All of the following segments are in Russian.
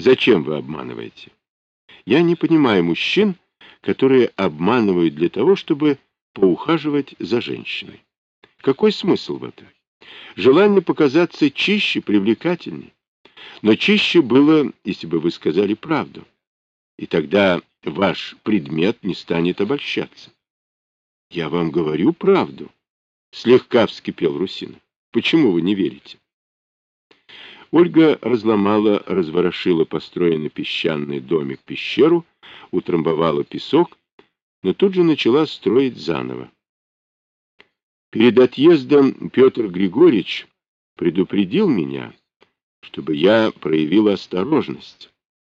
Зачем вы обманываете? Я не понимаю мужчин, которые обманывают для того, чтобы поухаживать за женщиной. Какой смысл в этом? Желание показаться чище, привлекательней. Но чище было, если бы вы сказали правду. И тогда ваш предмет не станет обольщаться. Я вам говорю правду. Слегка вскипел Русина. Почему вы не верите? Ольга разломала, разворошила построенный песчаный домик-пещеру, утрамбовала песок, но тут же начала строить заново. Перед отъездом Петр Григорьевич предупредил меня, чтобы я проявила осторожность.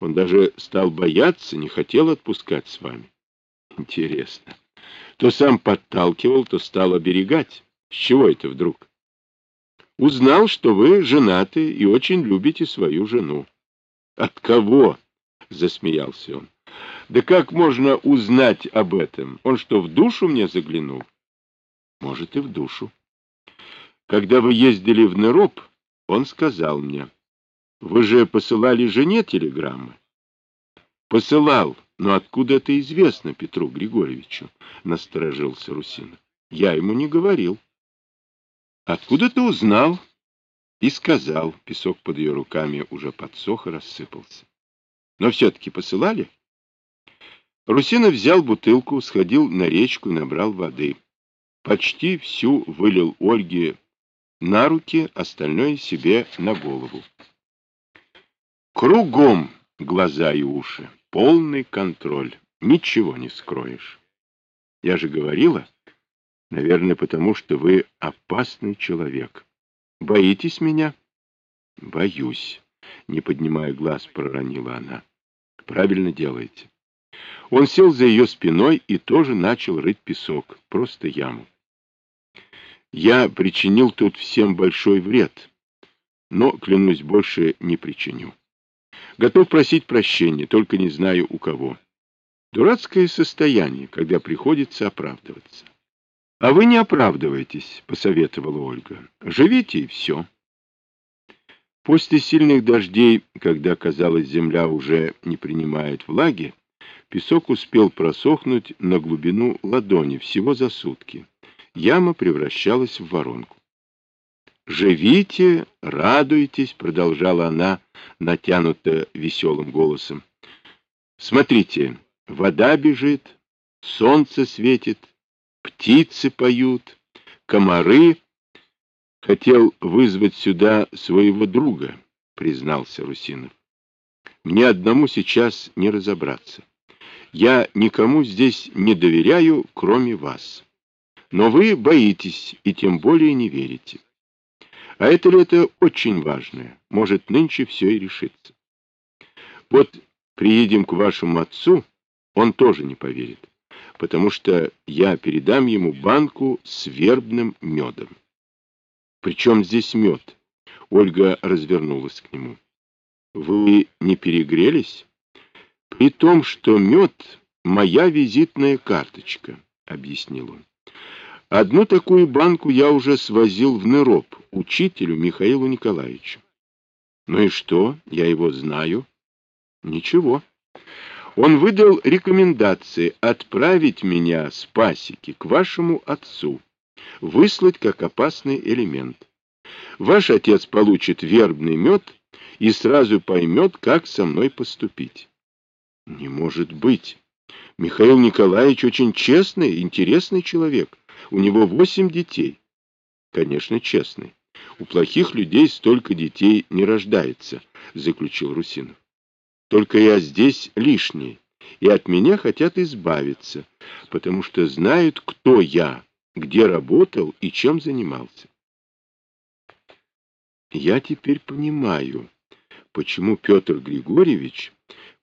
Он даже стал бояться, не хотел отпускать с вами. Интересно. То сам подталкивал, то стал оберегать. С чего это вдруг? Узнал, что вы женаты и очень любите свою жену. От кого? Засмеялся он. Да как можно узнать об этом? Он что, в душу мне заглянул? Может, и в душу. Когда вы ездили в Нероп, он сказал мне, вы же посылали жене телеграммы. Посылал, но откуда это известно Петру Григорьевичу? Насторожился Русина. Я ему не говорил. Откуда ты узнал? И сказал. Песок под ее руками уже подсох и рассыпался. Но все-таки посылали? Русина взял бутылку, сходил на речку и набрал воды. Почти всю вылил Ольге на руки, остальное себе на голову. Кругом глаза и уши, полный контроль, ничего не скроешь. Я же говорила, Наверное, потому что вы опасный человек. Боитесь меня? Боюсь. Не поднимая глаз, проронила она. Правильно делаете. Он сел за ее спиной и тоже начал рыть песок, просто яму. Я причинил тут всем большой вред, но, клянусь, больше не причиню. Готов просить прощения, только не знаю у кого. Дурацкое состояние, когда приходится оправдываться. — А вы не оправдывайтесь, — посоветовала Ольга. — Живите и все. После сильных дождей, когда, казалось, земля уже не принимает влаги, песок успел просохнуть на глубину ладони всего за сутки. Яма превращалась в воронку. «Живите, радуйтесь», — продолжала она, натянуто веселым голосом. «Смотрите, вода бежит, солнце светит, птицы поют, комары. Хотел вызвать сюда своего друга, признался Русинов. Мне одному сейчас не разобраться. Я никому здесь не доверяю, кроме вас. Но вы боитесь и тем более не верите. А это ли это очень важное? Может, нынче все и решится. Вот приедем к вашему отцу, он тоже не поверит потому что я передам ему банку с вербным медом. Причем здесь мед? Ольга развернулась к нему. Вы не перегрелись? При том, что мед — моя визитная карточка, — объяснил он. Одну такую банку я уже свозил в Нероп, учителю Михаилу Николаевичу. Ну и что, я его знаю? Ничего. Он выдал рекомендации отправить меня с пасеки к вашему отцу, выслать как опасный элемент. Ваш отец получит вербный мед и сразу поймет, как со мной поступить. Не может быть. Михаил Николаевич очень честный, интересный человек. У него восемь детей. Конечно, честный. У плохих людей столько детей не рождается, заключил Русинов. Только я здесь лишний, и от меня хотят избавиться, потому что знают, кто я, где работал и чем занимался. Я теперь понимаю, почему Петр Григорьевич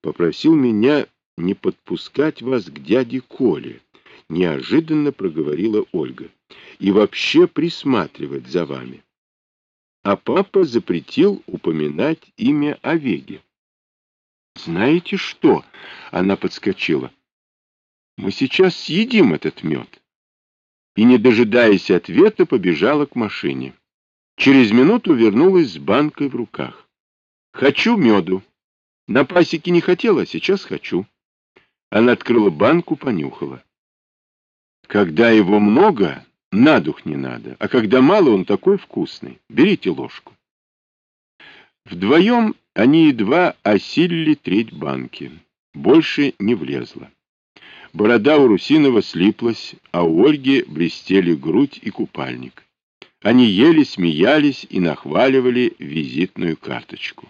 попросил меня не подпускать вас к дяде Коле, неожиданно проговорила Ольга, и вообще присматривать за вами. А папа запретил упоминать имя Овеги. Знаете что? Она подскочила. Мы сейчас съедим этот мед. И, не дожидаясь ответа, побежала к машине. Через минуту вернулась с банкой в руках. Хочу меду. На пасеке не хотела, а сейчас хочу. Она открыла банку, понюхала. Когда его много, на дух не надо, а когда мало, он такой вкусный. Берите ложку. Вдвоем они едва осилили треть банки. Больше не влезло. Борода у Русинова слиплась, а у Ольги блестели грудь и купальник. Они ели, смеялись и нахваливали визитную карточку.